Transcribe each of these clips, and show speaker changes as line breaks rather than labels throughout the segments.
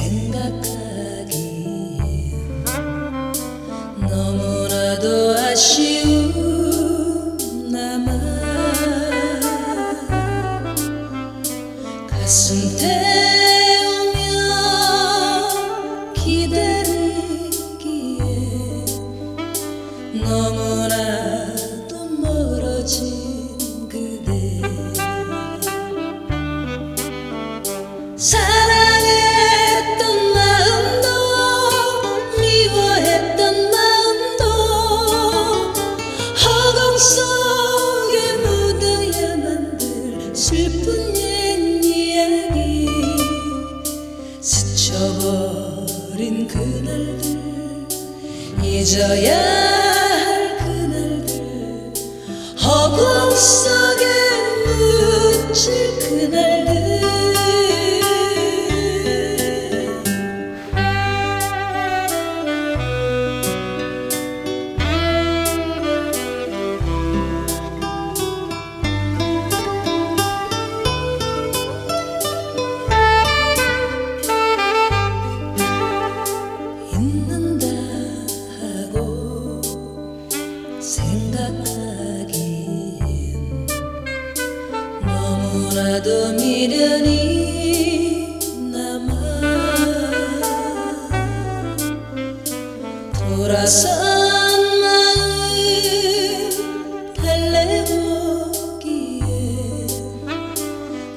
생각하기 너무나도 아쉬운 나만 가슴 태우며 기다리기에 너무나도 멀어진 그대. 슬픈 옛 이야기 스쳐버린 그날들 잊어야 할 그날들 허공 속에 묻힐 그날 생각하기엔 너무나도 미련이 남아 돌아선 마음 달래보기에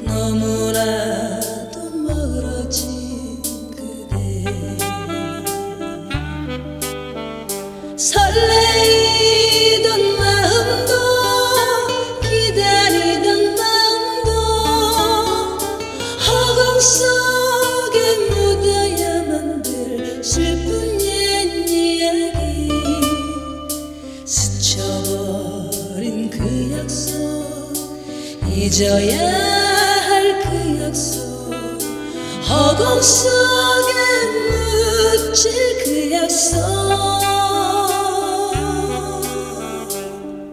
너무나도 멀어진 그대 설레 그 약속 잊어야 할 그 약속. 허공 속에 묻힐 그 약속